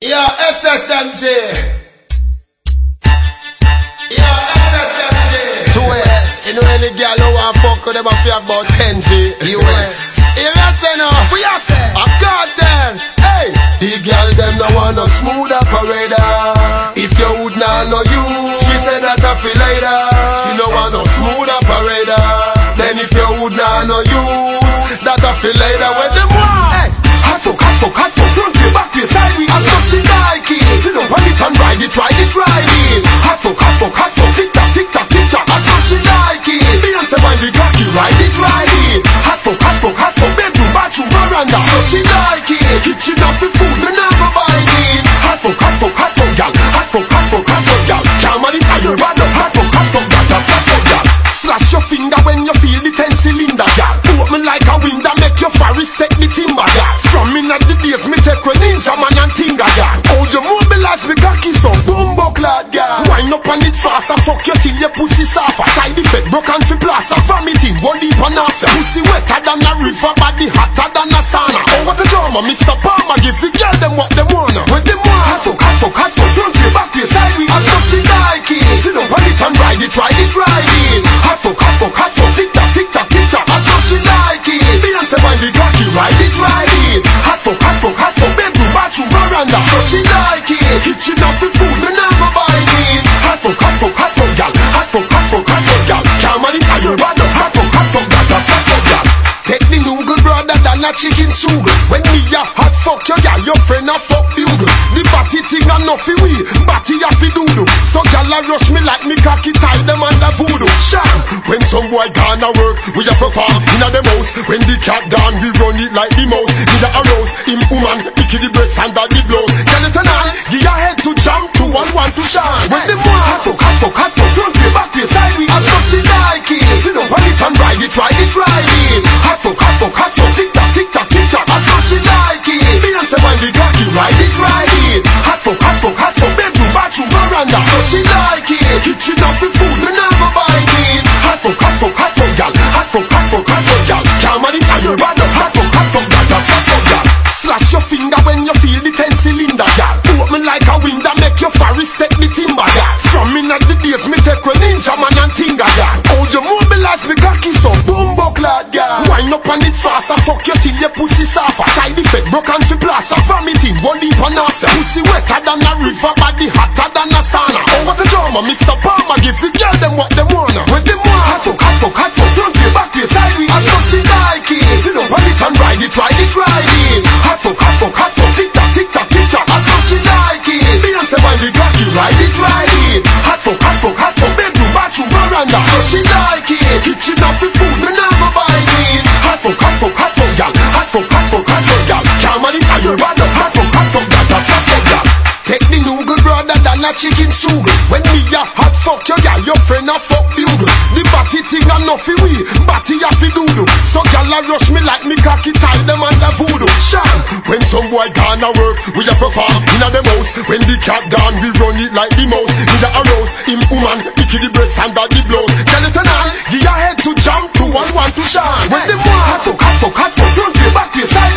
Yo, SSMG. Yo, SSMG. 2S. You know any girl who want fuck with them a feel about 10G. US. Hear me say now? We are say. I got them. Hey. The girl them no want no smooth operator. If you would not know you, she said that I feel later. She no want no smooth operator. Then if you would not know you, that I feel later. When them want. Hey. Hot fuck, hot fuck, hot fuck. Mind cocky, ride it, ride it. Hot fuck, hot fuck, hot fuck. Bedroom, bathroom, veranda. So she like it. Kitchen off the food, me never buy it. Hot fuck, hot fuck, hot fuck, gal. Hot fuck, hot fuck, hot fuck, gal. Can't man it higher, run up. Hot fuck, hot fuck, gal. That's hot fuck, gal. Slash your finger when you feel the ten cylinder, gal. Me like a window, make your forest take the timber, plaster. Vomiting, body pan ass. Pussy wetter than a river, body hotter than a sauna. Oh, what a drama, Mr. Palmer give the girl them what them wanna. What them want. Hot fuck, hot fuck, hot fuck. Front way, back way, side way. I know she like it. Sit down on it and ride it, ride it, ride it. Hot fuck, hot fuck, hot fuck. Tick tock, tick tock, tick tock. I know she like it. Beyonce mind the cocky, ride it, ride it. Hot fuck, hot fuck, hot fuck. Bedroom, bathroom, veranda. So she like it. Kitchen off than a chicken soup. When me a hot fuck your gal, your friend a fuck bugle. The body thing a nuffy we, body a fi doodle. So gal a rush me like me cocky tie them under voodoo. Sham, when some boy gonna work, we a perform inna the house. When the cat down, we run it like the mouse. Need a arouse, him woman, picky the breast under the blows. Girl it on, give your head to she like it. Kitchen off the fuck you till your pussy soft. Side effect, broke and fi plaster. Vomiting, body pan ass. Pussy wetter than a river, body hotter than a sauna. What a drama, Mr. Palmer give the girl them what them wanna. What them want. Hot fuck, hot fuck, hot fuck. Front way, back way, side. I know she like it. Sit down on it and ride it, ride than a chicken soup. When me a hot fuck your gal, your friend a fuck bugle. The body thing a nuffy we, body a fi doodle. So gal a rush me like me cocky tie them under voodoo. Sham, when some boy gonna work, we a perform inna the house. When the cat down, we run it like the mouse. Need a arouse, him woman, picky the breast under the blows. Girl it on, give your head to jump to one one to shine. When the want hot fuck, hot fuck, hot fuck, front way, back way, side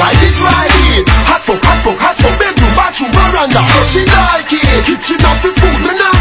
ride it, ride it. Hot fuck, hot fuck, hot fuck, bedroom, bathroom, veranda. So she like it. Kitchen up the food, na na.